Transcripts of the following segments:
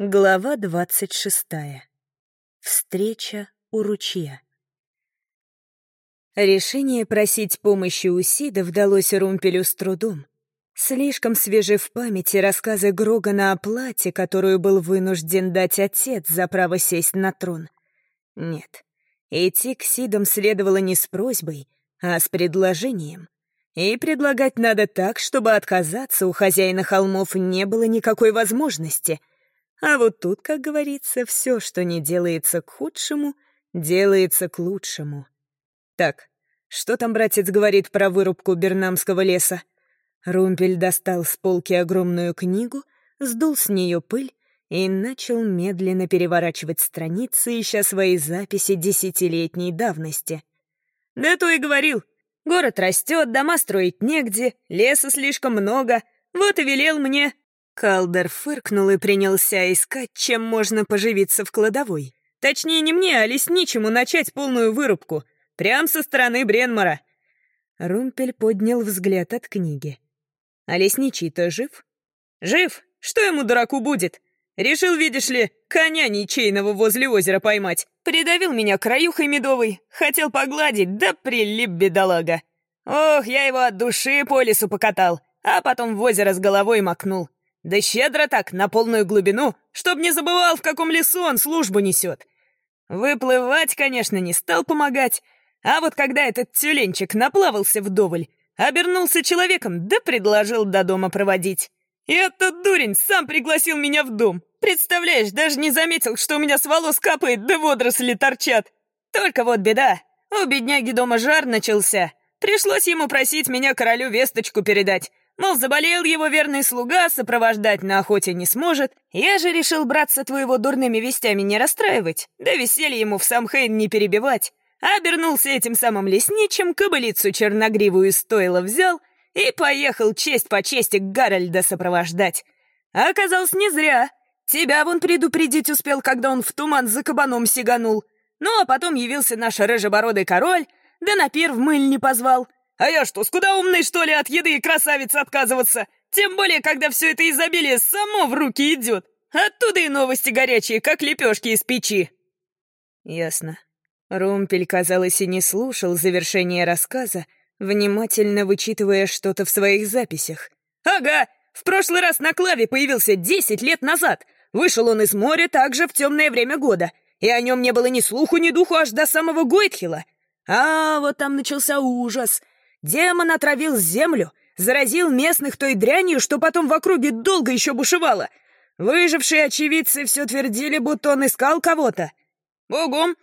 Глава двадцать шестая. Встреча у ручья. Решение просить помощи у Сида вдалось Румпелю с трудом. Слишком свежи в памяти рассказы Грогана о плате, которую был вынужден дать отец за право сесть на трон. Нет, идти к Сидам следовало не с просьбой, а с предложением. И предлагать надо так, чтобы отказаться у хозяина холмов не было никакой возможности — а вот тут, как говорится, все, что не делается к худшему, делается к лучшему. Так, что там братец говорит про вырубку Бернамского леса? Румпель достал с полки огромную книгу, сдул с нее пыль и начал медленно переворачивать страницы, ища свои записи десятилетней давности. «Да то и говорил. Город растет, дома строить негде, леса слишком много. Вот и велел мне Калдер фыркнул и принялся искать, чем можно поживиться в кладовой. Точнее, не мне, а лесничему начать полную вырубку. Прям со стороны Бренмара. Румпель поднял взгляд от книги. «А лесничий-то жив?» «Жив? Что ему, дураку, будет? Решил, видишь ли, коня ничейного возле озера поймать. Придавил меня краюхой медовой. Хотел погладить, да прилип бедолага. Ох, я его от души по лесу покатал, а потом в озеро с головой макнул. Да щедро так, на полную глубину, чтоб не забывал, в каком лесу он службу несет. Выплывать, конечно, не стал помогать, а вот когда этот тюленчик наплавался вдоволь, обернулся человеком, да предложил до дома проводить. И этот дурень сам пригласил меня в дом. Представляешь, даже не заметил, что у меня с волос капает, да водоросли торчат. Только вот беда, у бедняги дома жар начался. Пришлось ему просить меня королю весточку передать. Мол, заболел его верный слуга, сопровождать на охоте не сможет. Я же решил браться твоего дурными вестями не расстраивать, да веселье ему в Самхейн не перебивать. Обернулся этим самым лесничим, кобылицу черногривую стоило взял и поехал честь по чести Гарольда сопровождать. А оказалось, не зря. Тебя вон предупредить успел, когда он в туман за кабаном сиганул. Ну, а потом явился наш рыжебородый король, да на пир в мыль не позвал. А я что, скуда умный, что ли, от еды и красавицы отказываться? Тем более, когда все это изобилие само в руки идет. Оттуда и новости горячие, как лепешки из печи. Ясно. Румпель, казалось, и не слушал завершения рассказа, внимательно вычитывая что-то в своих записях. «Ага, в прошлый раз на Клаве появился десять лет назад. Вышел он из моря также в темное время года, и о нем не было ни слуху, ни духу аж до самого Гойтхила. А вот там начался ужас — Демон отравил землю, заразил местных той дрянью, что потом в округе долго еще бушевало. Выжившие очевидцы все твердили, будто он искал кого-то. «Богом!»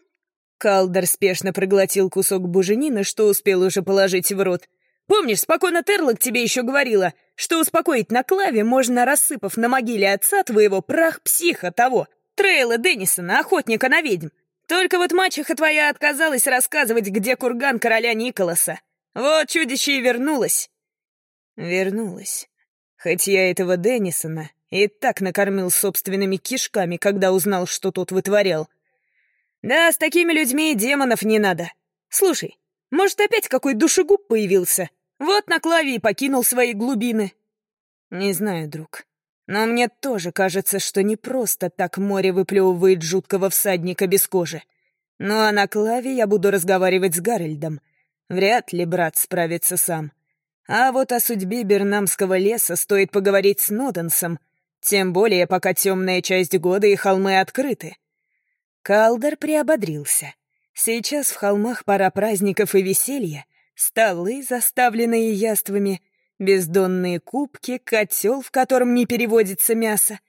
Калдер спешно проглотил кусок буженины, что успел уже положить в рот. «Помнишь, спокойно Терлок тебе еще говорила, что успокоить на клаве можно, рассыпав на могиле отца твоего прах психа того, Трейла Деннисона, охотника на ведьм. Только вот мачеха твоя отказалась рассказывать, где курган короля Николаса. Вот чудище и вернулось. Вернулось. Хоть я этого Деннисона и так накормил собственными кишками, когда узнал, что тот вытворял. Да, с такими людьми демонов не надо. Слушай, может, опять какой душегуб появился? Вот на клаве и покинул свои глубины. Не знаю, друг. Но мне тоже кажется, что не просто так море выплевывает жуткого всадника без кожи. Ну а на клаве я буду разговаривать с Гарольдом — Вряд ли брат справится сам. А вот о судьбе Бернамского леса стоит поговорить с Ноденсом, тем более пока темная часть года и холмы открыты. Калдер приободрился. Сейчас в холмах пора праздников и веселья, столы, заставленные яствами, бездонные кубки, котел, в котором не переводится мясо,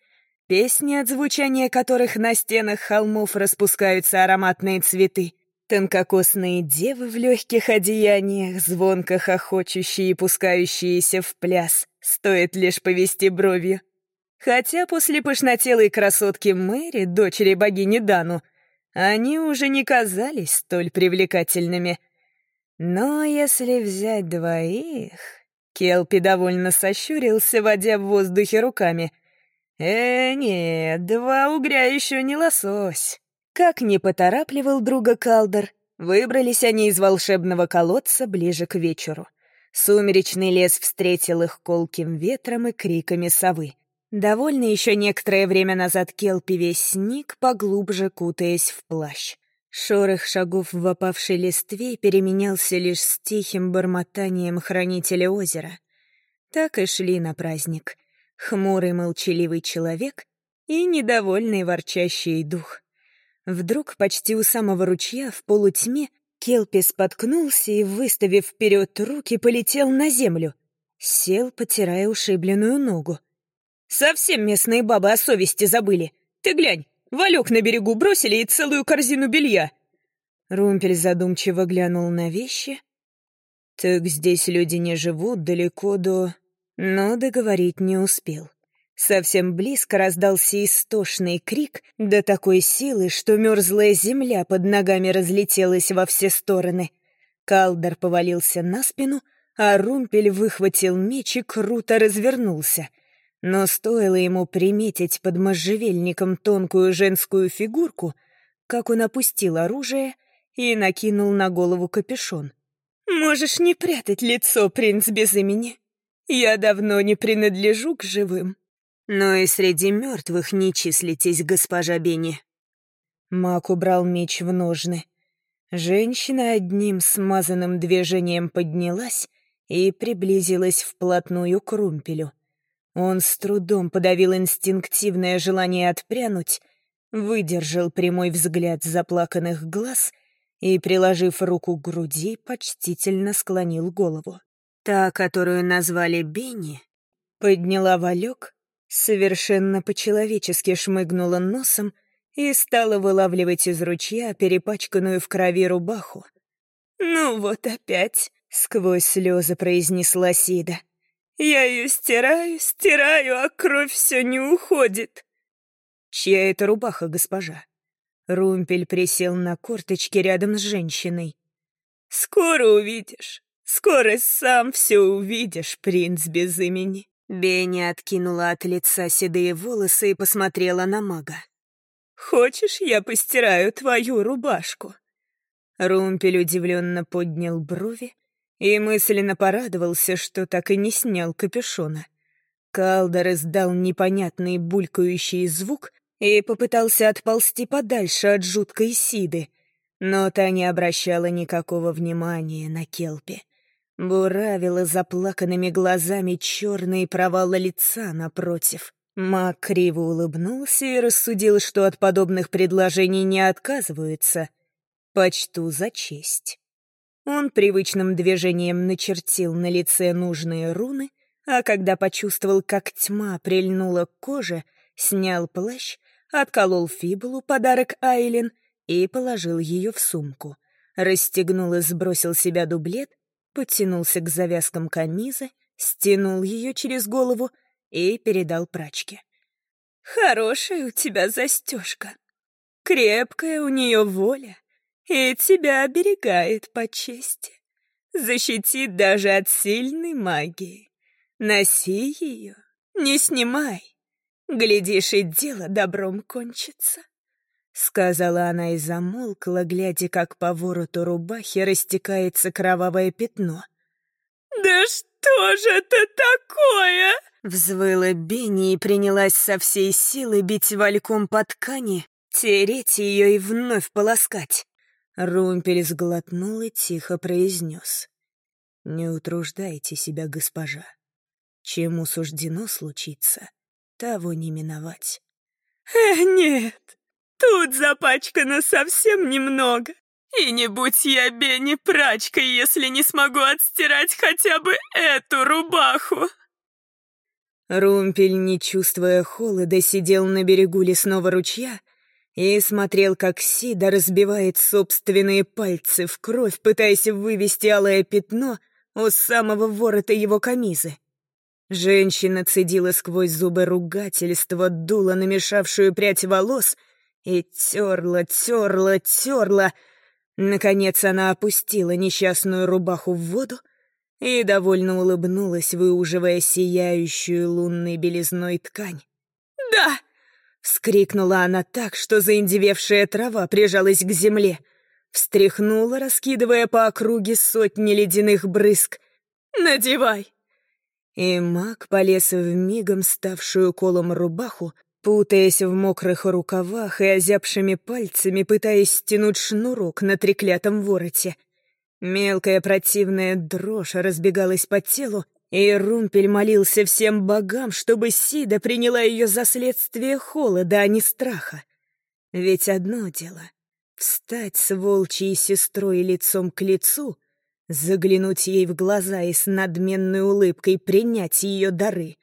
песни, от звучания которых на стенах холмов распускаются ароматные цветы — Тонкокосные девы в легких одеяниях, звонко хохочущие и пускающиеся в пляс, стоит лишь повести бровью. Хотя после пышнотелой красотки Мэри, дочери богини Дану, они уже не казались столь привлекательными. Но если взять двоих... Келпи довольно сощурился, водя в воздухе руками. «Э, нет, два угря еще не лосось». Как не поторапливал друга Калдер, выбрались они из волшебного колодца ближе к вечеру. Сумеречный лес встретил их колким ветром и криками совы. Довольно еще некоторое время назад Келпи весь сник, поглубже кутаясь в плащ. Шорох шагов в опавшей листве переменялся лишь с тихим бормотанием хранителя озера. Так и шли на праздник. Хмурый молчаливый человек и недовольный ворчащий дух. Вдруг почти у самого ручья в полутьме Келпи споткнулся и, выставив вперед руки, полетел на землю. Сел, потирая ушибленную ногу. «Совсем местные бабы о совести забыли. Ты глянь, Валек на берегу бросили и целую корзину белья». Румпель задумчиво глянул на вещи. «Так здесь люди не живут далеко до...» Но договорить не успел. Совсем близко раздался истошный крик до такой силы, что мерзлая земля под ногами разлетелась во все стороны. Калдер повалился на спину, а Румпель выхватил меч и круто развернулся — но стоило ему приметить под можжевельником тонкую женскую фигурку, как он опустил оружие и накинул на голову капюшон. «Можешь не прятать лицо, принц без имени. Я давно не принадлежу к живым. Но и среди мертвых не числитесь, госпожа Бенни». Мак убрал меч в ножны. Женщина одним смазанным движением поднялась и приблизилась вплотную к румпелю. Он с трудом подавил инстинктивное желание отпрянуть, выдержал прямой взгляд заплаканных глаз и, приложив руку к груди, почтительно склонил голову. Та, которую назвали Бенни, подняла валек, совершенно по-человечески шмыгнула носом и стала вылавливать из ручья перепачканную в крови рубаху. «Ну вот опять», — сквозь слезы произнесла Сида. Я ее стираю, стираю, а кровь все не уходит. Чья это рубаха, госпожа? Румпель присел на корточки рядом с женщиной. Скоро увидишь. Скоро сам все увидишь, принц без имени. Бенни откинула от лица седые волосы и посмотрела на мага. «Хочешь, я постираю твою рубашку?» Румпель удивленно поднял брови, и мысленно порадовался, что так и не снял капюшона. Калдер издал непонятный булькающий звук и попытался отползти подальше от жуткой Сиды, но та не обращала никакого внимания на Келпи. Буравила заплаканными глазами черные провалы лица напротив. Мак криво улыбнулся и рассудил, что от подобных предложений не отказываются. Почту за честь. Он привычным движением начертил на лице нужные руны, а когда почувствовал, как тьма прильнула к коже, снял плащ, отколол фибулу, подарок Айлин, и положил ее в сумку. Расстегнул и сбросил себя дублет, подтянулся к завязкам камизы, стянул ее через голову и передал прачке. «Хорошая у тебя застежка. Крепкая у нее воля и тебя оберегает по чести. Защитит даже от сильной магии. Носи ее, не снимай. Глядишь, и дело добром кончится. Сказала она и замолкла, глядя, как по вороту рубахи растекается кровавое пятно. «Да что же это такое?» Взвыла Бенни и принялась со всей силы бить вальком по ткани, тереть ее и вновь полоскать. Румпель сглотнул и тихо произнес. «Не утруждайте себя, госпожа. Чему суждено случиться, того не миновать». «Э, нет, тут запачкано совсем немного. И не будь я Бенни прачкой, если не смогу отстирать хотя бы эту рубаху». Румпель, не чувствуя холода, сидел на берегу лесного ручья и смотрел, как Сида разбивает собственные пальцы в кровь, пытаясь вывести алое пятно у самого ворота его камизы. Женщина цедила сквозь зубы ругательство, дула намешавшую прядь волос и терла, терла, терла. Наконец она опустила несчастную рубаху в воду и довольно улыбнулась, выуживая сияющую лунной белизной ткань. «Да!» Вскрикнула она так, что заиндевевшая трава прижалась к земле. Встряхнула, раскидывая по округе сотни ледяных брызг. «Надевай!» и маг полез в мигом ставшую колом рубаху, путаясь в мокрых рукавах и озябшими пальцами, пытаясь стянуть шнурок на треклятом вороте. Мелкая противная дрожь разбегалась по телу, и Румпель молился всем богам, чтобы Сида приняла ее за следствие холода, а не страха. Ведь одно дело — встать с волчьей сестрой лицом к лицу, заглянуть ей в глаза и с надменной улыбкой принять ее дары,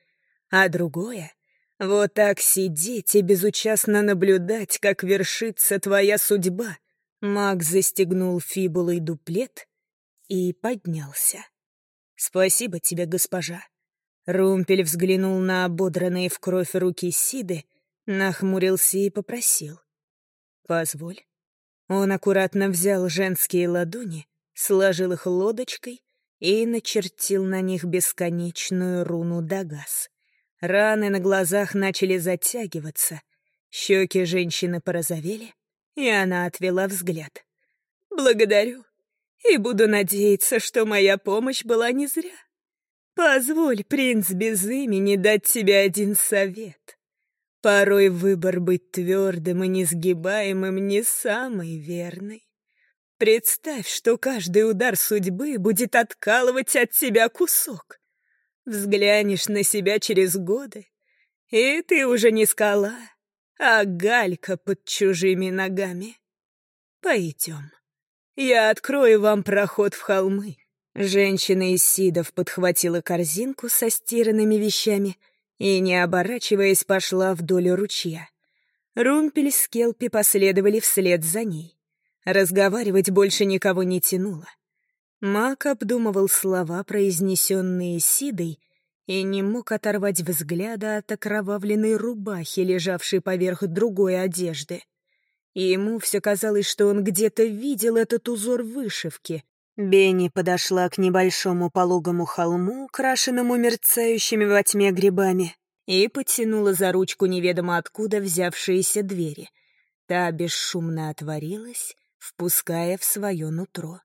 а другое вот так сидеть и безучастно наблюдать, как вершится твоя судьба. Маг застегнул фибулой дуплет и поднялся. «Спасибо тебе, госпожа». Румпель взглянул на ободранные в кровь руки Сиды, нахмурился и попросил. «Позволь». Он аккуратно взял женские ладони, сложил их лодочкой и начертил на них бесконечную руну Дагас. Раны на глазах начали затягиваться, щеки женщины порозовели, и она отвела взгляд. «Благодарю, и буду надеяться, что моя помощь была не зря. Позволь, принц без имени, дать тебе один совет. Порой выбор быть твердым и несгибаемым не самый верный. Представь, что каждый удар судьбы будет откалывать от тебя кусок. Взглянешь на себя через годы, и ты уже не скала, а галька под чужими ногами. Пойдем. Я открою вам проход в холмы. Женщина из Сидов подхватила корзинку со стиранными вещами и, не оборачиваясь, пошла вдоль ручья. Румпель с Келпи последовали вслед за ней. Разговаривать больше никого не тянуло. Мак обдумывал слова, произнесенные Сидой, и не мог оторвать взгляда от окровавленной рубахи, лежавшей поверх другой одежды. И ему все казалось, что он где-то видел этот узор вышивки. Бенни подошла к небольшому пологому холму, украшенному мерцающими во тьме грибами, и потянула за ручку неведомо откуда взявшиеся двери. Та бесшумно отворилась, впуская в свое нутро.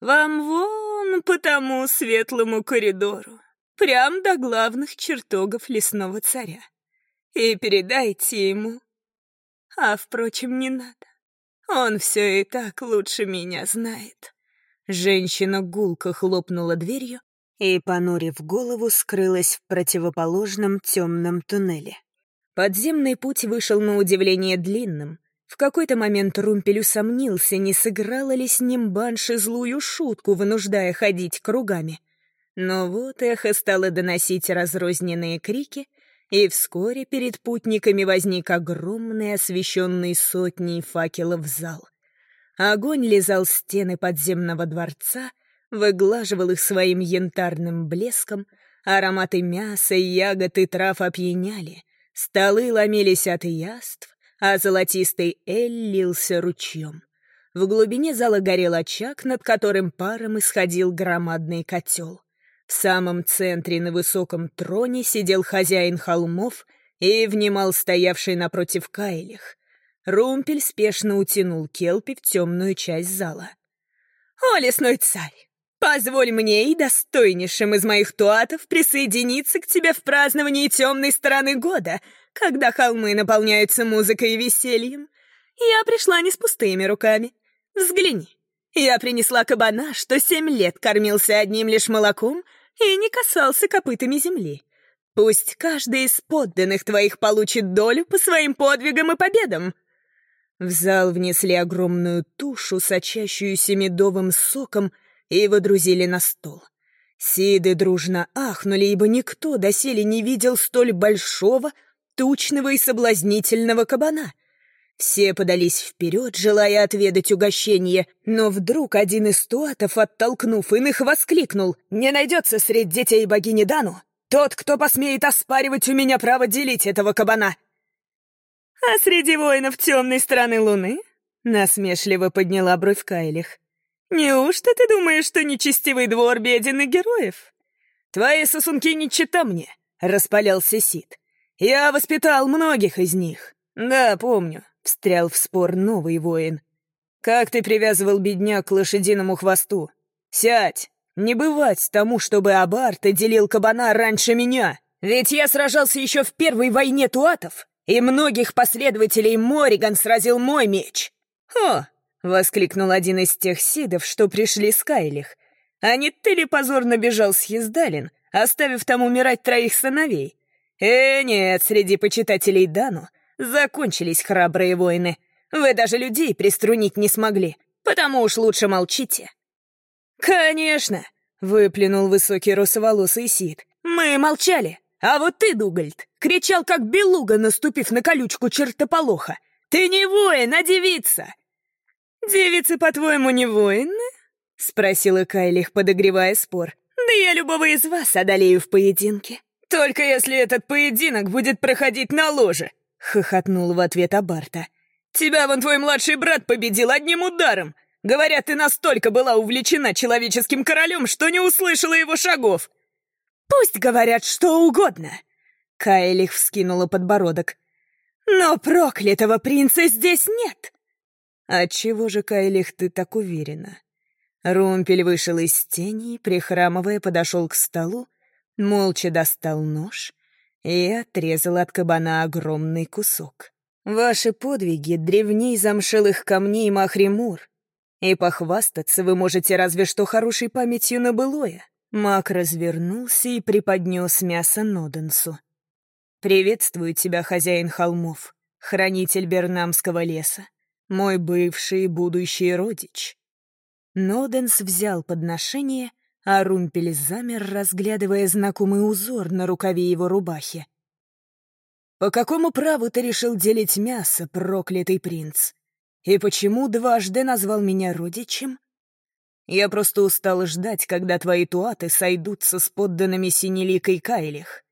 Вам вон по тому светлому коридору, прям до главных чертогов лесного царя. И передайте ему. А, впрочем, не надо. Он все и так лучше меня знает. Женщина гулко хлопнула дверью и, понурив голову, скрылась в противоположном темном туннеле. Подземный путь вышел на удивление длинным, в какой-то момент Румпель усомнился, не сыграла ли с ним банши злую шутку, вынуждая ходить кругами. Но вот эхо стало доносить разрозненные крики, и вскоре перед путниками возник огромный, освещенный сотней факелов зал. Огонь лизал стены подземного дворца, выглаживал их своим янтарным блеском, ароматы мяса, ягод и трав опьяняли, столы ломились от яств, а золотистый эль лился ручьем. В глубине зала горел очаг, над которым паром исходил громадный котел. В самом центре на высоком троне сидел хозяин холмов и внимал стоявший напротив Кайлих. Румпель спешно утянул Келпи в темную часть зала. «О, лесной царь! Позволь мне и достойнейшим из моих туатов присоединиться к тебе в праздновании темной стороны года, когда холмы наполняются музыкой и весельем. Я пришла не с пустыми руками. Взгляни. Я принесла кабана, что семь лет кормился одним лишь молоком и не касался копытами земли. Пусть каждый из подданных твоих получит долю по своим подвигам и победам. В зал внесли огромную тушу, сочащуюся медовым соком, и водрузили на стол. Сиды дружно ахнули, ибо никто доселе не видел столь большого, тучного и соблазнительного кабана. Все подались вперед, желая отведать угощение, но вдруг один из туатов, оттолкнув иных, воскликнул «Не найдется среди детей богини Дану тот, кто посмеет оспаривать у меня право делить этого кабана!» «А среди воинов темной стороны луны?» — насмешливо подняла бровь Кайлих. «Неужто ты думаешь, что нечестивый двор беден и героев?» «Твои сосунки не чита мне», — распалялся Сид. Я воспитал многих из них. Да, помню, встрял в спор новый воин. Как ты привязывал бедняк к лошадиному хвосту? Сядь, Не бывать тому, чтобы Абарт делил кабана раньше меня. Ведь я сражался еще в первой войне туатов, и многих последователей Мориган сразил мой меч. «О!» — воскликнул один из тех сидов, что пришли с Кайлих. «А не ты ли позорно бежал с Ездалин, оставив там умирать троих сыновей? Э, нет, среди почитателей Дану закончились храбрые воины. Вы даже людей приструнить не смогли, потому уж лучше молчите». «Конечно!» — выплюнул высокий русоволосый Сид. «Мы молчали, а вот ты, Дугальд, кричал, как белуга, наступив на колючку чертополоха. Ты не воин, а девица!» «Девицы, по-твоему, не воины?» — спросила Кайлих, подогревая спор. «Да я любого из вас одолею в поединке. Только если этот поединок будет проходить на ложе!» — хохотнул в ответ Абарта. «Тебя вон твой младший брат победил одним ударом! Говорят, ты настолько была увлечена человеческим королем, что не услышала его шагов!» «Пусть говорят что угодно!» Кайлих вскинула подбородок. «Но проклятого принца здесь нет!» «Отчего же, Кайлих, ты так уверена?» Румпель вышел из тени, прихрамывая, подошел к столу, молча достал нож и отрезал от кабана огромный кусок. «Ваши подвиги древней замшелых камней Махримур, и похвастаться вы можете разве что хорошей памятью на былое». Мак развернулся и преподнес мясо Ноденсу. «Приветствую тебя, хозяин холмов, хранитель Бернамского леса, мой бывший и будущий родич». Ноденс взял подношение, а Румпель замер, разглядывая знакомый узор на рукаве его рубахи. «По какому праву ты решил делить мясо, проклятый принц? И почему дважды назвал меня родичем?» Я просто устал ждать, когда твои туаты сойдутся с подданными Синеликой Кайлих.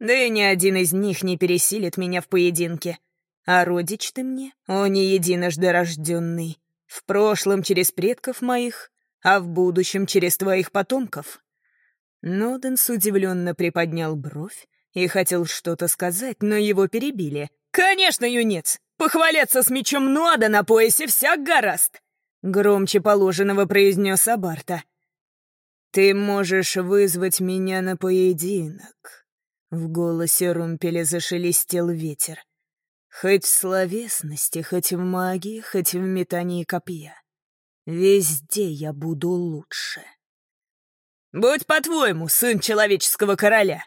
Да и ни один из них не пересилит меня в поединке. А родич ты мне, о не единожды рожденный, в прошлом через предков моих, а в будущем через твоих потомков». Ноденс удивленно приподнял бровь и хотел что-то сказать, но его перебили. «Конечно, юнец! Похваляться с мечом Нода на поясе всяк гораст! Громче положенного произнес Абарта. «Ты можешь вызвать меня на поединок». В голосе Румпеля зашелестел ветер. Хоть в словесности, хоть в магии, хоть в метании копья. Везде я буду лучше. «Будь по-твоему, сын человеческого короля.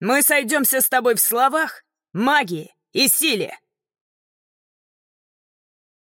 Мы сойдемся с тобой в словах, магии и силе»,